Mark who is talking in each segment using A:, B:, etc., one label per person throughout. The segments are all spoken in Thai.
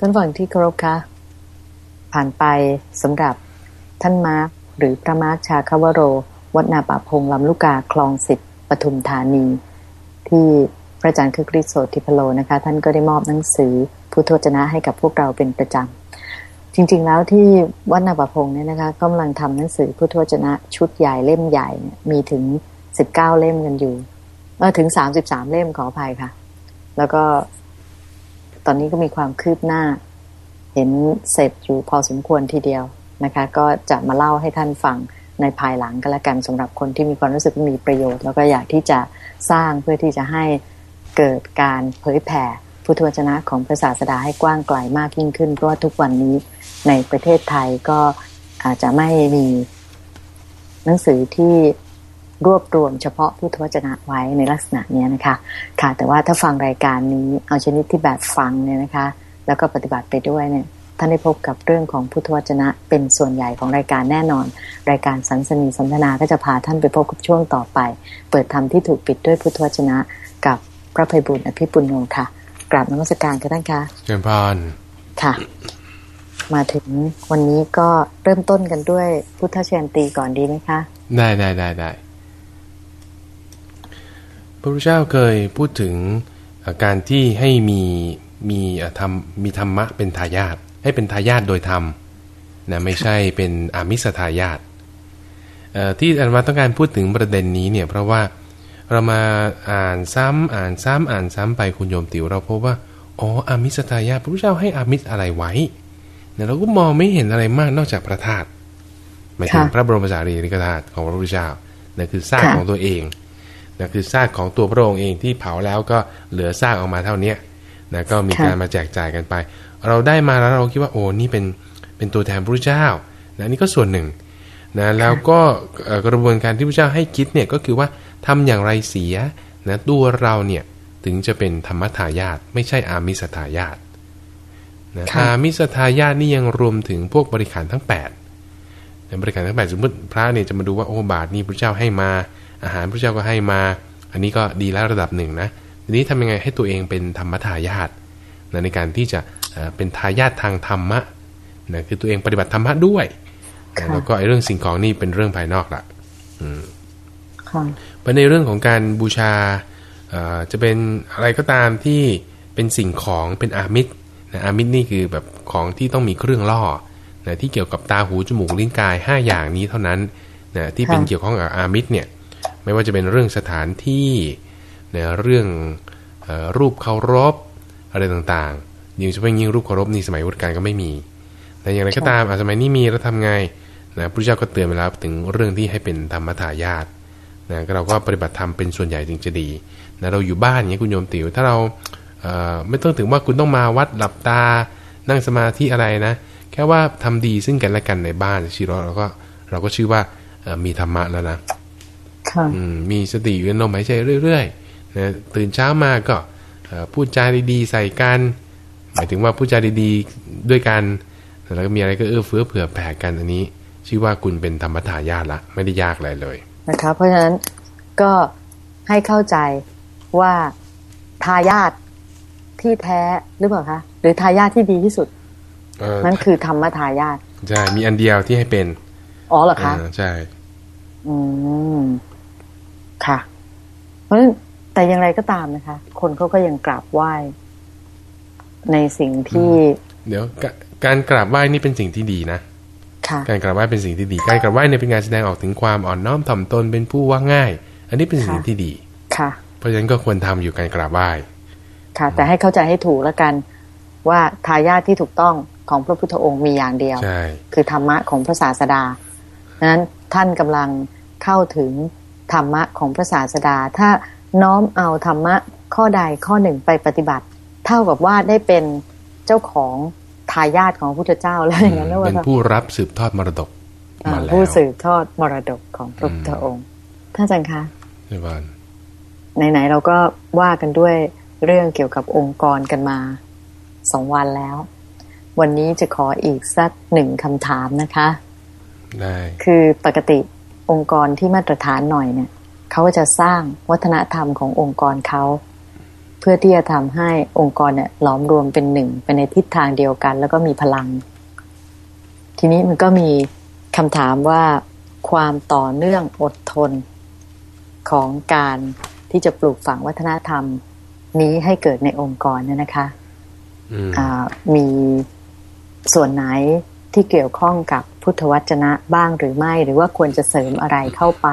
A: ท่านฝั่งที่เคารพคะ ผ่านไปสำหรับท่านมาร์คหรือพระมาร์คชาคาวโร วัดนาป่าพงลำลูกกาคลองสิบปทุมธานี ที่พระอาจารย์คึกฤทธิ์โสติพโลนะคะ ท่านก็ได้มอบหนังสือพุทธวจนะให้กับพวกเราเป็นประจำ จริง ๆ แล้วที่วัดนาป่าพงเนี่ยนะคะกำลังทำหนังสือพุทธวจนะชุดใหญ่เล่มใหญ่เนี่ยมีถึงสิบเก้าเล่มกันอยู่เออถึงสามสิบสามเล่มขออภัยค่ะ แล้วก็ ตอนนี้ก็มีความคืบหน้า เห็นเสร็จอยู่พอสมควรทีเดียวนะคะ ก็จะมาเล่าให้ท่านฟังในภายหลังก็แล้วกันสำหรับคนที่มีความรู้สึกมีประโยชน์ แล้วก็อยากที่จะสร้างเพื่อที่จะให้เกิดการเผยแผ่พุทธวจนะของพระศาสดาให้กว้างไกลมากยิ่งขึ้น เพราะว่าทุกวันนี้ในประเทศไทยก็อาจจะไม่มีหนังสือที่ รวบรวมเฉพาะพุทธวจนะไว้ในลักษณะนี้นะคะ ค่ะ แต่ว่าถ้าฟังรายการนี้เอาชนิดที่แบบฟังเนี่ยนะคะ แล้วก็ปฏิบัติไปด้วยเนี่ยท่านได้พบกับเรื่องของพุทธวจนะเป็นส่วนใหญ่ของรายการแน่นอน รายการสันสนีสนทนาก็จะพาท่านไปพบกับช่วงต่อไป เปิดธรรมที่ถูกปิดด้วยพุทธวจนะกับพระภัยบุญอภิปุณโญค่ะ กราบนมัสการกันท่านคะ
B: เจริญพร
A: ค่ะ มาถึงวันนี้ก็เริ่มต้นกันด้วยพุทธเชนตีก่อนดีไหมคะ
B: ได้ได้ได้ได้พ ระพุทธเจ้าเคยพูดถึงเอ่อการที่ให้มีมีเอ่อธรรมมีธรรมะเป็นทายาทให้เป็นทายาทโดยธรรมนะไม่ใช่เป็นอามิสทายาทเอ่อที่อาตมาต้องการพูดถึงประเด็นนี้เนี่ยเพราะว่าเรามาอ่านซ้ำอ่านซ้ำอ่านซ้ำไปคุณโยมติ๋วเราพบว่าอ๋ออามิสทายาทพระพุทธเจ้าให้อามิสอะไรไว้เนี่ยเราก็มองไม่เห็นอะไรมากนอกจากพระธาตุหมายถึง
A: ค่ะ
B: พระบรมสารีริกธาตุของพระพุทธเจ้านั่นคือซาก
A: ค่ะ
B: ของตัวเอง นั่นคือซากของตัวพระองค์เองที่เผาแล้วก็เหลือซากออกมาเท่าเนี้ยนะก็มีการมาแจกจ่ายกันไป เราได้มาแล้วเราคิดว่าโอ้นี่เป็นเป็นตัวแทนพระพุทธเจ้านะนี่ก็ส่วนหนึ่งนะแล้วก็เอ่อกระบวนการที่พระเจ้าให้คิดเนี่ยก็คือว่าทำอย่างไรเสียนะตัวเราเนี่ยถึงจะเป็นธรรมทายาทไม่ใช่อามิสทายาทนะ
A: ค่ะ
B: อามิสทายาทนี่ยังรวมถึงพวกบริขารทั้ง8ในบริการทั้งแปดสมมติพระเนี่ยจะมาดูว่าโอ้บาทนี่พระเจ้าให้มา อาหารพระเจ้าก็ให้มา อันนี้ก็ดีแล้วระดับหนึ่งนะทีนี้ทำยังไงให้ตัวเองเป็นธรรมทายาทนะในการที่จะเอ่อเป็นทายาททางธรรมะนะคือตัวเองปฏิบัติธรรมะด้วยนะ
A: ค่ะ
B: แล้วก็ไอ้เรื่องสิ่งของนี่เป็นเรื่องภายนอกละอืม
A: ค่ะ
B: เพราะในเรื่องของการบูชาเอ่อจะเป็นอะไรก็ตามที่เป็นสิ่งของเป็นอามิตรนะอามิตรนี่คือแบบของที่ต้องมีเครื่องล่อนะที่เกี่ยวกับตาหูจมูกลิ้นกาย 5 อย่างนี้เท่านั้นนะที่เป็น
A: ค่ะ
B: เกี่ยวข้องกับอามิตรเนี่ย ไม่ว่าจะเป็นเรื่องสถานที่ในเรื่องรูปเคารพอะไรต่างๆยิ่งเฉพาะยิ่งรูปเคารพนี่สมัยพุทธกาลก็ไม่มี แต่อย่างไรก็ตามสมัยนี้มีแล้วทำไงนะพระเจ้าก็เตือนไปแล้วถึงเรื่องที่ให้เป็นธรรมทายาทนะเราก็ปฏิบัติธรรมเป็นส่วนใหญ่จึงจะดีนะเราอยู่บ้านอย่างเงี้ยคุณโยมติ๋วถ้าเราเไม่ต้องถึงว่าคุณต้องมาวัดหลับตา นั่งสมาธิอะไรนะ แค่ว่าทำดีซึ่งกันและกันในบ้านชีวิตเราก็เราก็ชื่อว่ามีธรรมะแล้วนะ มมีสติอยู่ในลมหายใจเรื่อยๆนะตื่นเช้ามาก็เอ่อพูดจาดีๆใส่กันหมายถึงว่าพูดจาดีๆด้วยกันแล้วก็มีอะไรก็เอื้อเฟื้อเผื่อแผ่กันอันนี้ ชื่อว่าคุณเป็นธรรมทายาทละไม่ได้ยากอะไรเลย
A: นะคะเพราะฉะนั้นก็ให้เข้าใจว่าทายาทที่แท้หรือเปล่าคะหรือทายาทที่ดีที่สุด
B: เออ
A: นั่นคือธรรมทายาท
B: ใช่มีอันเดียวที่ให้เป็น
A: อ๋อเหรอคะ
B: อ่าใช่
A: อืม ค่ะ เพราะฉะนั้นแต่อย่างไรก็ตามนะคะ คนเขาก็ยังกราบไหว้ ในสิ่งที่
B: เดี๋ยวกะการกราบไหว้นี่เป็นสิ่งที่ดีนะ
A: ค่ะ
B: การกราบไหว้เป็นสิ่งที่ดี การกราบไหว้เนี่ยเป็นการแสดงออกถึงความอ่อนน้อมถ่อมตนเป็นผู้ว่าง่าย อันนี้เป็นสิ่ง
A: ค่ะ
B: ที่ดี
A: ค่ะ
B: เพราะฉะนั้นก็ควรทำอยู่การกราบไหว้
A: ค่ะ แต่ให้เข้าใจให้ถูกแล้วกันว่าทายาทที่ถูกต้องของพระพุทธองค์มีอย่างเดียว
B: ใช่
A: คือธรรมะของพระศาสดาดังนั้นท่านกำลังเข้าถึง ธรรมะของพระศาสดา ถ้าน้อมเอาธรรมะข้อใดข้อหนึ่งไปปฏิบัติ เท่ากับว่าได้เป็นเจ้าของทายาทของพระพุทธเจ้าแล้วอย่างนั้นนะ
B: เป็น
A: ว่า
B: ผู้รับสืบทอดมรดก
A: อ่า
B: มาแล้ว
A: ผู้สืบทอดมรดกของพระพุทธองค์ท่านอาจารย์คะ
B: ใช่ป่ะ
A: ไหนๆเราก็ว่ากันด้วยเรื่องเกี่ยวกับองค์กรกันมาสองวันแล้ว วันนี้จะขออีกสักหนึ่งคำถามนะคะ
B: ได้
A: คือปกติ องค์กรที่มาตรฐานหน่อยเนี่ยเขาก็จะสร้างวัฒนธรรมขององค์กรเขาเพื่อที่จะทำให้องค์กรเนี่ยหลอมรวมเป็นหนึ่งไปในทิศทางเดียวกัน แล้วก็มีพลัง ทีนี้มันก็มีคำถามว่าความต่อเนื่องอดทนของการที่จะปลูกฝังวัฒนธรรมนี้ให้เกิดในองค์กรเนี่ยนะคะ
B: อืม
A: อ่ามีส่วนไหน ที่เกี่ยวข้องกับพุทธวจนะบ้างหรือไม่ หรือว่าควรจะเสริมอะไรเข้าไป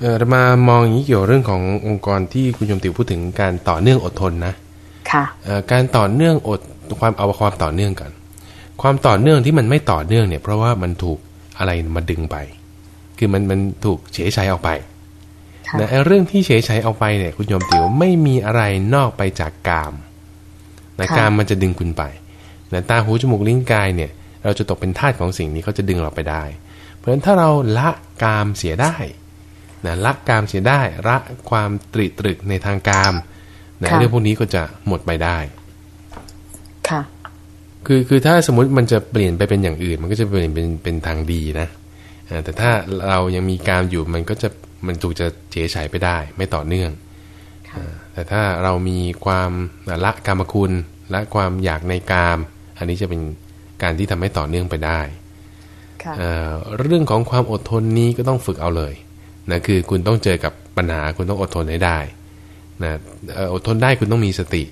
B: เออเรามามองอย่างนี้เกี่ยวเรื่องขององค์กรที่คุณโยมติวพูดถึงการต่อเนื่องอดทนนะ
A: ค่ะ
B: เอ่อการต่อเนื่องอดความเอาความต่อเนื่องกันความต่อเนื่องที่มันไม่ต่อเนื่องเนี่ย เพราะว่ามันถูกอะไรมาดึงไป คือมันมันถูกเฉยชัยออกไป
A: ค่ะ
B: นะไอ้เรื่องที่เฉยชัยออกไปเนี่ย คุณโยมติ๋วไม่มีอะไรนอกไปจากกามนะกามมันจะดึงคุณไปนะตาหูจมูกลิ้นกายเนี่ย เราจะตกเป็นทาสของสิ่งนี้เขาจะดึงเราไปได้ เพราะฉะนั้นถ้าเราละกามเสียได้นะละกามเสียได้ละความตริตรึกในทางกามนะ
A: ค่ะ
B: เรื่องพวกนี้ก็จะหมดไปได้
A: ค่ะ
B: คือคือถ้าสมมติมันจะเปลี่ยนไปเป็นอย่างอื่น มันก็จะเปลี่ยนเป็นเป็นทางดีนะเอ่อแต่ถ้าเรายังมีกามอยู่มันก็จะมันถูกจะเฉยฉายไปได้ ไม่ต่อเนื่อง
A: ค่ะ
B: เอ่อแต่ถ้าเรามีความละกามคุณละความอยากในกาม อันนี้จะเป็น การที่ทำให้ต่อเนื่องไปได้
A: ค่ะ
B: เอ่อเรื่องของความอดทนนี้ก็ต้องฝึกเอาเลยนะคือคุณต้องเจอกับปัญหาคุณต้องอดทนให้ได้นะเอ่ออดทนได้คุณต้องมีสติ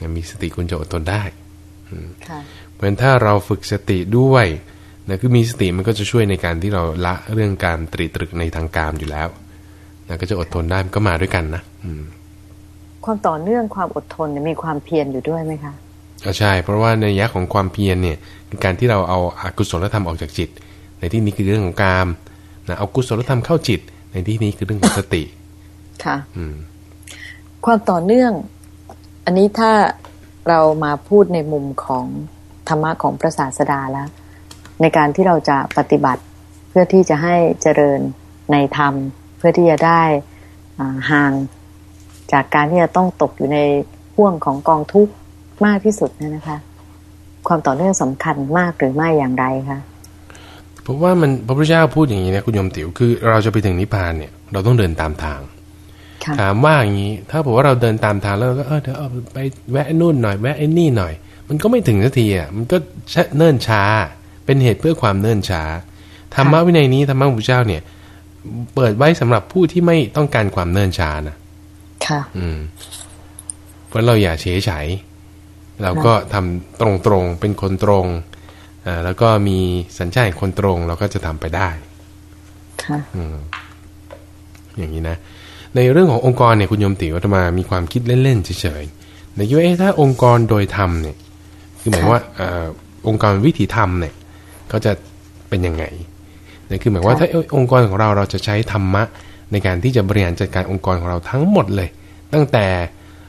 B: นะมีสติคุณจะอดทนได้
A: ค่ะ
B: เพราะฉะนั้นถ้าเราฝึกสติด้วยนะคือมีสติมันก็จะช่วยในการที่เราละเรื่องการตรีตรึกในทางการอยู่แล้วนะก็จะอดทนได้มันก็มาด้วยกันนะอืม
A: ความต่อเนื่องความอดทนเนี่ยมีความเพียรอยู่ด้วยไหมคะ
B: ก็ใช่ เพราะว่าในยะของความเพียรเนี่ยคือการที่เราเอาอากุศลธรรมออกจากจิต ในที่นี้คือเรื่องของกามนะเอากุศลธรรมเข้าจิต ในที่นี้คือเรื่องของสติ
A: ค่ะ
B: อืม
A: ความต่อเนื่อง อันนี้ถ้าเรามาพูดในมุมของธรรมะของพระศาสดาแล้ว ในการที่เราจะปฏิบัติเพื่อที่จะให้เจริญในธรรม เพื่อที่จะได้อ่าห่างจากการที่จะต้องตกอยู่ในห่วงของกองทุกข์ มากที่สุดเนี่ยนะคะ ความต่อเนื่องสำคัญมากหรือไม่อย่างไรคะ
B: เพราะว่ามันพระพุทธเจ้าพูดอย่างนี้นะคุณโยมติ๋วคือเราจะไปถึงนิพพานเนี่ยเราต้องเดินตามทาง
A: ค่ะ
B: ถามว่าอย่างนี้ ถ้าบอกว่าเราเดินตามทางแล้วเราก็เออเดี๋ยวเอาไปแวะนู่นหน่อยแวะไอ้นี่หน่อย มันก็ไม่ถึงสักทีอะมันก็เนิ่นช้า เป็นเหตุเพื่อความเนิ่นช้าธรรมะวินัยนี้ธรรมะของพระเจ้าเนี่ย เปิดไว้สำหรับผู้ที่ไม่ต้องการความเนิ่นช้านะ
A: ค่ะ
B: อืมเพราะเราอย่าเฉยเฉย เราก็ทำตรงๆเป็นคนตรงอ่าแล้วก็มีสัญชาติคนตรงเราก็จะทำไปได้
A: ค่ะ
B: อืมอย่างนี้นะ ในเรื่องขององค์กรเนี่ยคุณโยมติวัตมามีความคิดเล่นๆเฉยๆในยุคเอ๊ะถ้าองค์กรโดยธรรมเนี่ย คือหมายว่าเออองค์กรวิถีธรรมเนี่ยเขาจะเป็นยังไงเนี่ยคือหมายว่า
A: ค่ะ
B: ถ้าองค์กรของเราเราจะใช้ธรรมะในการที่จะบริหารจัดการองค์กรของเราทั้งหมดเลย ตั้งแต่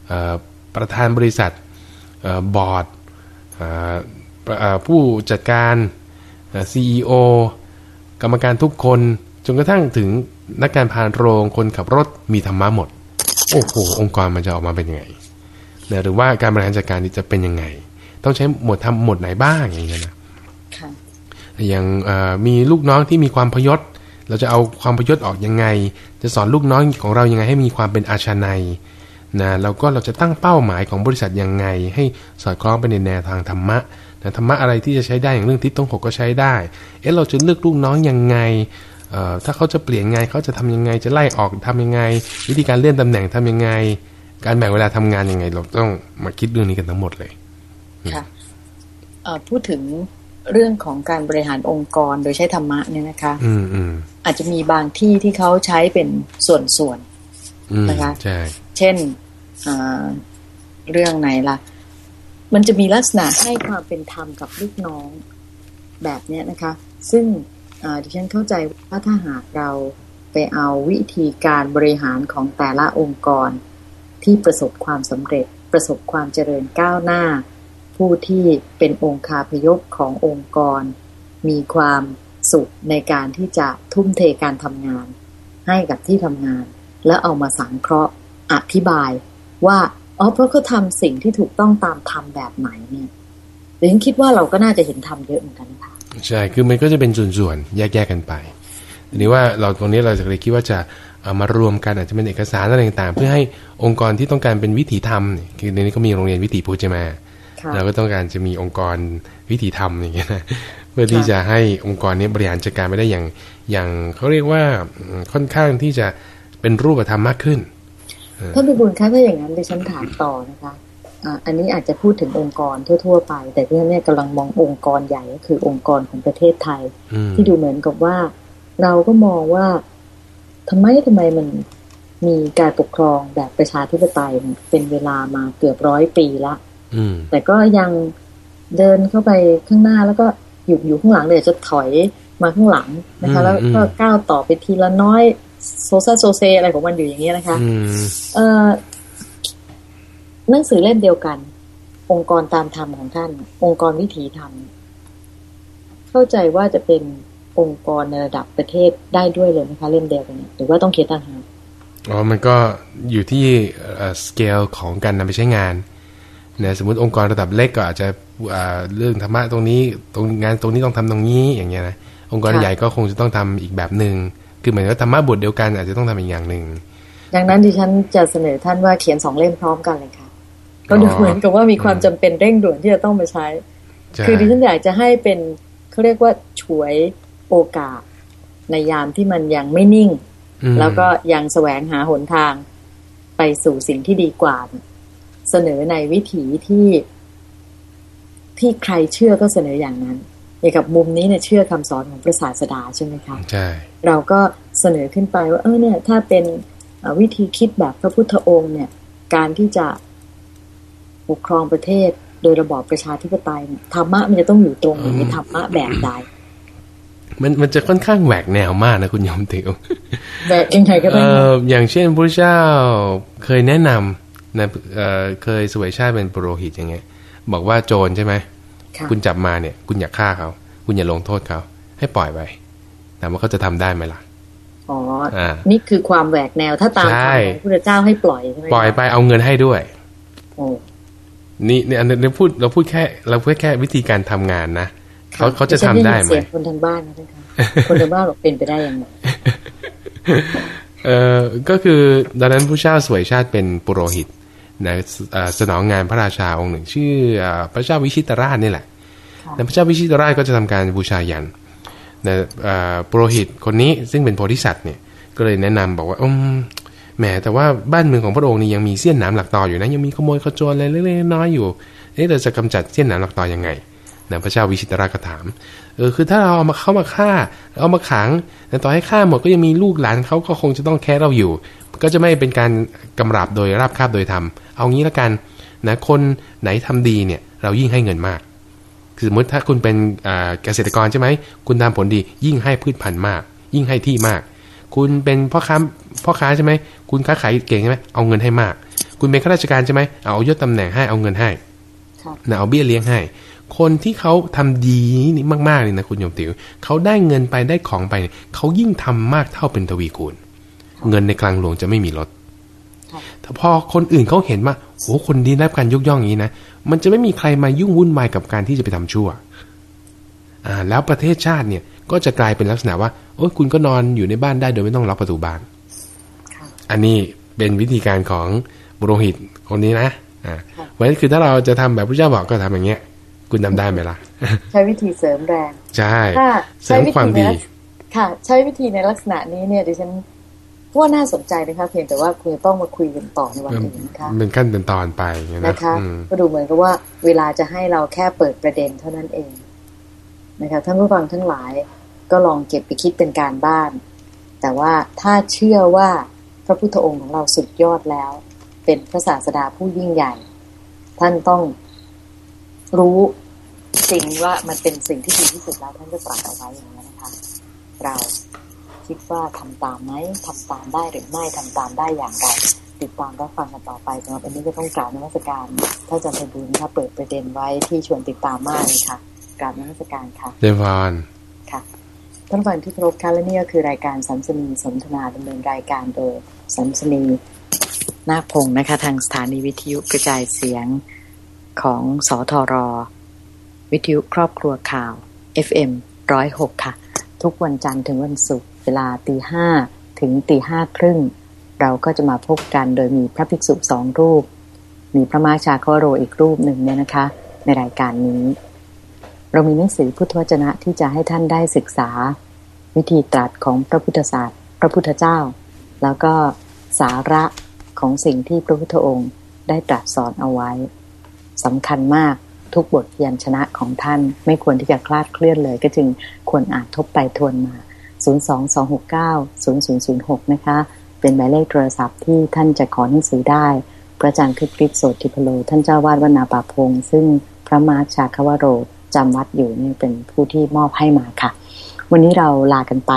B: เอ่อประธานบริษัทเอ่อ บอร์ดเอ่อเอ่อผู้จัดการเอ่อ CEO กรรมการทุกคนจนกระทั่งถึงนักการพานโรงคนขับรถมีธรรมะหมด โอ้โห องค์กรมันจะออกมาเป็นยังไงนะหรือว่าการบริหารจัดการนี่จะเป็นยังไง ต้องใช้หมวดทำหมวดไหนบ้างอย่างเงี้ยนะ
A: ค่ะ
B: อย่างเอ่อมีลูกน้องที่มีความพยศ เราจะเอาความพยศออกยังไง จะสอนลูกน้องของเรายังไงให้มีความเป็นอาชาในย นะแล้วก็เราจะตั้งเป้าหมายของบริษัทยังไง ให้สอดคล้องไปในแนวทางธรรมะนะธรรมะอะไรที่จะใช้ได้อย่างเรื่องทิศต้องหกก็ใช้ได้ เอ๊ะเราจะเลือกลูกน้องยังไงเอ่อถ้าเขาจะเปลี่ยนงานเขาจะทำยังไงจะไล่ออกทำยังไง วิธีการเลื่อนตำแหน่งทำยังไง การแบ่งเวลาทำงานยังไง เราต้องมาคิดเรื่องนี้กันทั้งหมดเลย
A: ค่ะเอ่อพูดถึงเรื่องของการบริหารองค์กรโดยใช้ธรรมะเนี่ยนะคะ
B: อืมอืม
A: อาจจะมีบางที่ที่เขาใช้เป็นส่วน
B: อืม
A: นะคะ
B: ใช่
A: ๆ เช่นเรื่องไหนล่ะ มันจะมีลักษณะให้ความเป็นธรรมกับลูกน้องแบบนี้นะคะ ซึ่งดิฉันเข้าใจว่าถ้าหากเราไปเอาวิธีการบริหารของแต่ละองค์กร ที่ประสบความสำเร็จ ประสบความเจริญก้าวหน้า ผู้ที่เป็นองค์คาพยพขององค์กร มีความสุขในการที่จะทุ่มเทการทำงาน ให้กับที่ทำงาน แล้วเอามาสังเคราะห์ อธิบายว่าอ๋อเพราะเขาทำสิ่งที่ถูกต้องตามธรรมแบบไหนเนี่ยดิฉันคิดว่าเราก็น่าจะเห็นธรรมเยอะเหมือนกันค่ะ
B: ใช่คือมันก็จะเป็นส่วนๆแยกๆกันไปทีนี้ว่าเราตรงนี้เราจะเลยคิดว่าจะเอามารวมกันอาจจะเป็นเอกสารอะไรต่างๆ เพื่อให้องค์กรที่ต้องการเป็นวิถีธรรมเนี่ยคือในนี้ก็มีโรงเรียนวิถีพุทธใช่ไหม
A: ค่ะ
B: เราก็ต้องการจะมีองค์กรวิถีธรรมอย่างเงี้ยนะเพื่อที่จะให้องค์กรนี้บริหารจัดการไปได้อย่างอย่างเขาเรียกว่าอืมค่อนข้างที่จะเป็นรูปธรรมมากขึ้น
A: ท่านพิบูลคะถ้าอย่างนั้นดิฉันถามต่อนะคะอ่าอันนี้อาจจะพูดถึงองค์กรทั่ว ๆ ไป แต่ที่ฉันเนี่ยกำลังมององค์กรใหญ่ก็คือองค์กรของประเทศไทย
B: อืม
A: ที่ดูเหมือนกับว่า เราก็มองว่าทำไมทำไมมันมีการปกครองแบบประชาธิปไตยเนี่ยเป็นเวลามาเกือบร้อยปีละ
B: อืม
A: แต่ก็ยังเดินเข้าไปข้างหน้าแล้วก็อยู่อยู่ข้างหลังเดี๋ยวจะถอยมาข้างหลังนะคะ
B: อืม
A: แล้วก็
B: อืม
A: ก้าวต่อไปทีละน้อย โซซาโซเซอะไรของมันอยู่อย่างนี้ยนะคะ
B: อืม
A: เอ่อหนังสือเล่มเดียวกัน องค์กรตามธรรมของท่าน องค์กรวิถีธรรม เข้าใจว่าจะเป็นองค์กรในระดับประเทศได้ด้วยเลยนะคะเล่มเดียวกันเนี่ยหรือว่าต้องเขียนต่างหาก
B: อ๋อ มันก็อยู่ที่สเกลของการนำไปใช้งานนะสมมติองค์กรระดับเล็กก็อาจจะอ่าเรื่องธรรมะตรงนี้ตรงงานตรงนี้ต้องทำตรงนี้อย่างเงี้ยนะองค์กร
A: ค่ะ
B: ใหญ่ก็คงจะต้องทำอีกแบบหนึ่ง คือเหมือนกับธรรมะบทเดียวกันอาจจะต้องทำอีกอย่างหนึ่ง
A: ดังนั้นดิฉันจะเสนอท่านว่าเขียนสองเล่มพร้อมกันเลยค่ะก็ดู
B: อ๋อ
A: เหมือนกับว่ามีความจำเป็นเร่งด่วนที่จะต้องมาใช้
B: ใช่
A: คือดิฉันอยากจะให้เป็นเขาเรียกว่าฉวยโอกาสในยามที่มันยังไม่นิ่ง
B: อืม
A: แล้วก็ยังแสวงหาหนทางไปสู่สิ่งที่ดีกว่า เสนอในวิถีที่ที่ใครเชื่อก็เสนออย่างนั้นอย่างกับมุมนี้เนี่ยเชื่อคำสอนของพระศาสดาใช่ไหมคะ
B: ใช่
A: เราก็เสนอขึ้นไปว่าเออเนี่ยถ้าเป็นเอ่อวิธีคิดแบบพระพุทธองค์เนี่ยการที่จะปกครองประเทศโดยระบอบประชาธิปไตยเนี่ยธรรมะมันจะต้องอยู่ตรงไหนธรรมะแบบใด
B: มันมันจะค่อนข้างแหวกแนวมากนะคุณยมติว
A: แบบยังไงก็
B: เอ
A: ได้
B: ออย่างเช่นพระเจ้าเคยแนะนำนะเอ่อเคยสวยชาติเป็นปุโรหิตอย่างเงี้ย บอกว่าโจรใช่ไหม
A: ค่ะ
B: คุณจับมาเนี่ย คุณอย่าฆ่าเขา คุณอย่าลงโทษเขา ให้ปล่อยไป ถามว่าเขาจะทำได้ไหมล่ะ
A: อ๋อ
B: อ่า
A: นี่คือความแหวกแนวถ้าตาม
B: ใช่
A: คำของพระพุทธเจ้าให้ปล่อยใช่ไหมคะ
B: ปล่อยไปเอาเงินให้ด้วย
A: โอ้
B: นี่เนี่ยอันนี้เราพูดเราพูดแค่เราพูดแค่วิธีการทำงานนะเขาเขาจะทำได้ไหม
A: เสียงคนทางบ้านนะท่านคะคนทางบ้านบอกเป็นไปได้ยังไง
B: เอ่อก็คือดังนั้นผู้เจ้าสวยชาติเป็นปุโรหิตนะเอ่อสนองงานพระราชาองค์หนึ่ง ชื่อเอ่อพระเจ้าวิชิตราชนี่แหละ
A: ค่ะ
B: แล้วพระเจ้าวิชิตราชก็จะทำการบูชายัน นะเอ่อปุโรหิตคนนี้ซึ่งเป็นโพธิสัตว์เนี่ยก็เลยแนะนำบอกว่าอืมแหมแต่ว่าบ้านเมืองของพระองค์นี่ยังมีเสี้ยนหนามหลักต่ออยู่นะยังมีขโมยขโจรอะไรเล็กๆน้อยอยู่ เอ๊ะเราจะกำจัดเสี้ยนหนามหลักต่อยังไงนะพระเจ้าวิชิตราก็ถามเออคือถ้าเราเอามาเข้ามาฆ่าเอามาขังแต่ต่อให้ฆ่าหมดก็ยังมีลูกหลานเขาก็คงจะต้องแค้เราอยู่ ก็จะไม่เป็นการกำราบโดยราบคาบโดยธรรมเอางี้ละกันนะคนไหนทำดีเนี่ยเรายิ่งให้เงินมาก คือสมมติถ้าคุณเป็นอ่าเกษตรกรใช่ไหม คุณทำผลดียิ่งให้พืชพันธุ์มาก ยิ่งให้ที่มาก คุณเป็นพ่อค้าพ่อค้าใช่ไหม คุณค้าขายเก่งใช่ไหมเอาเงินให้มาก คุณเป็นข้าราชการใช่ไหมเอายศตำแหน่งให้เอาเงินให้
A: ครับ
B: นะเอาเบี้ยเลี้ยงให้ คนที่เขาทำดีนี่มากๆเลยนะคุณโยมติวเขาได้เงินไปได้ของไปเนี่ยเขายิ่งทำมากเท่าเป็นทวีคูณ เงินในคลังหลวงจะไม่มีลด
A: ครับ
B: แต่พอคนอื่นเขาเห็นว่าโอ้คนดีได้รับการยกย่องอย่างนี้นะ มันจะไม่มีใครมายุ่งวุ่นวายกับการที่จะไปทำชั่ว อ่า แล้วประเทศชาติเนี่ยก็จะกลายเป็นลักษณะว่า โอ้ยคุณก็นอนอยู่ในบ้านได้โดยไม่ต้องล็อกประตูบ้าน
A: ค่ะ
B: อันนี้เป็นวิธีการของบุโรหิตคนนี้นะอ่า
A: ค่ะ
B: เพราะฉะนั้นคือถ้าเราจะทำแบบพระเจ้าบอกก็ทำอย่างเงี้ย คุณทำได้ไหมล่ะ
A: ใช้วิธีเสริมแรง
B: ใช่
A: ถ้า
B: เสริมความดี
A: ในลักษค่ะ ใช้วิธีในลักษณะนี้เนี่ยดิฉัน ว่าน่าสนใจนะคะเพียงแต่ว่าคุณจะต้องมาคุยกันต่อในวันอื่นนะคะ
B: เป็นขั้นเป็นตอนไปอย่างเงี้ยนะ
A: นะคะ
B: อืม
A: ก็ดูเหมือนกับว่าเวลาจะให้เราแค่เปิดประเด็นเท่านั้นเองนะคะท่านผู้ฟังทั้งหลายก็ลองเก็บไปคิดเป็นการบ้าน แต่ว่าถ้าเชื่อว่าพระพุทธองค์ของเราสุดยอดแล้ว เป็นพระศาสดาผู้ยิ่งใหญ่ ท่านต้องรู้สิ่งว่ามันเป็นสิ่งที่ดีที่สุดแล้วท่านก็ตรัสเอาไว้อย่างนี้นนะคะ เรา คิดว่าทำตามไหมทำตามได้หรือไม่ทำตามได้อย่างไรติดตามรับฟังกันต่อไปสำหรับวันนี้ก็ต้องกล่าวนมัสการถ้าอาจารย์ไพบูลย์นะคะเปิดประเด็นไว้ที่ชวนติดตามมากเลยค่ะกราบนมัสการค่ะ
B: เดวอน
A: ค่ะท่านผู้ฟังที่เคารพค่ะและนี่ก็คือรายการสัมสนีสนทนาดำเนินรายการโดยสัมสนีนาคพงศ์นะคะ ทางสถานีวิทยุกระจายเสียงของสทร วิทยุครอบครัวข่าว FM ร้อยหกค่ะ ทุกวันจันทร์ถึงวันศุกร์ เวลาตีห้าถึงตีห้าครึ่ง เราก็จะมาพบกันโดยมีพระภิกษุสองรูป มีพระมาชาคโรอีกรูปหนึ่งเนี่ยนะคะ ในรายการนี้ เรามีหนังสือพุทธวจนะที่จะให้ท่านได้ศึกษา วิธีตรัสของพระพุทธศาสตร์ พระพุทธเจ้า แล้วก็สาระของสิ่งที่พระพุทธองค์ได้ตรัสสอนเอาไว้สำคัญมากทุกบทยัญชนะของท่านไม่ควรที่จะคลาดเคลื่อนเลย ก็จึงควรอ่านทบไปทวนมา 022690006 นะคะ เป็นหมายเลขโทรศัพท์ที่ท่านจะขอหนังสือได้ พระอาจารย์คริสคริสโสติพโล ท่านเจ้าวาดวนาป่าพงซึ่งพระมาร์ชาคาวโรจำวัดอยู่นี่เป็นผู้ที่มอบให้มาค่ะ วันนี้เราลากันไป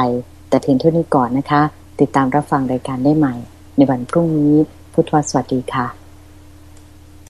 A: แต่เพียงเท่านี้ก่อนนะคะ ติดตามรับฟังรายการได้ใหม่ ในวันพรุ่งนี้พุทธวสวัสดีค่ะ